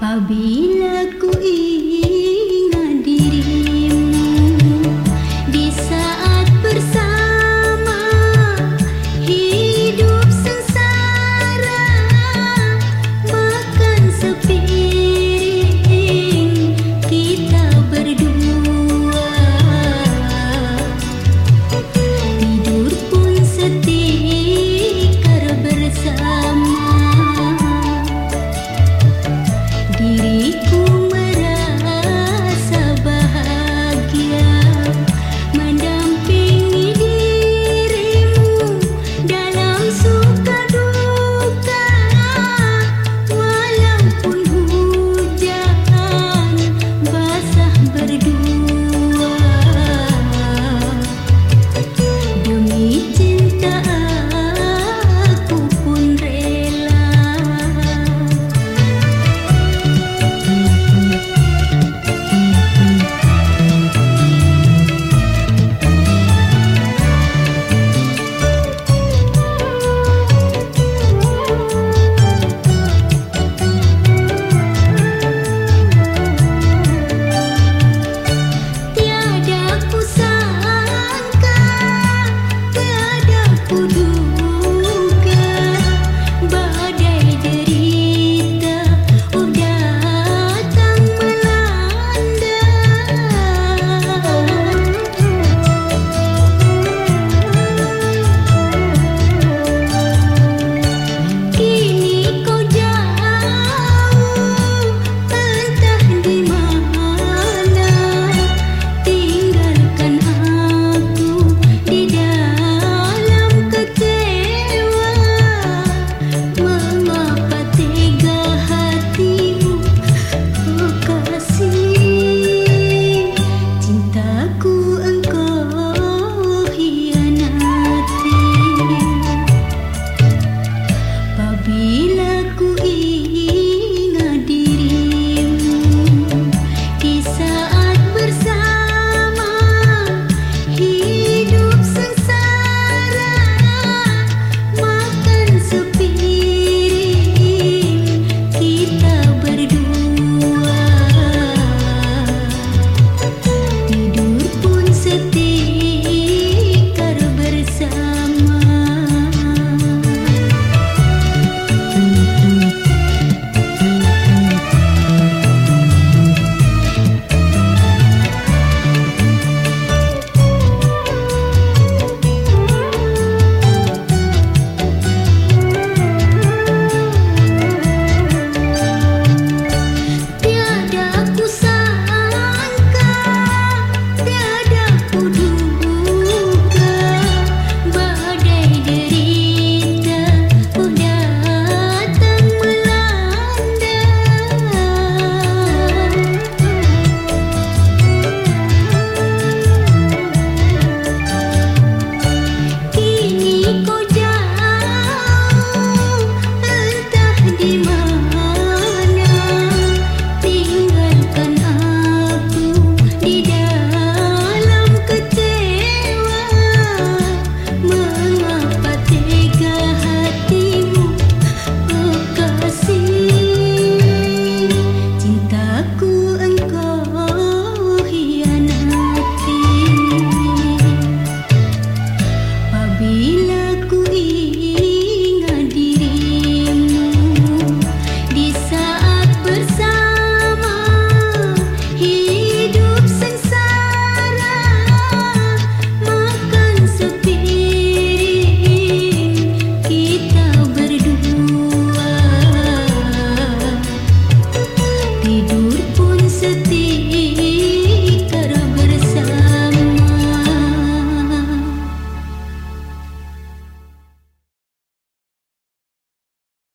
Pabila ko iiyak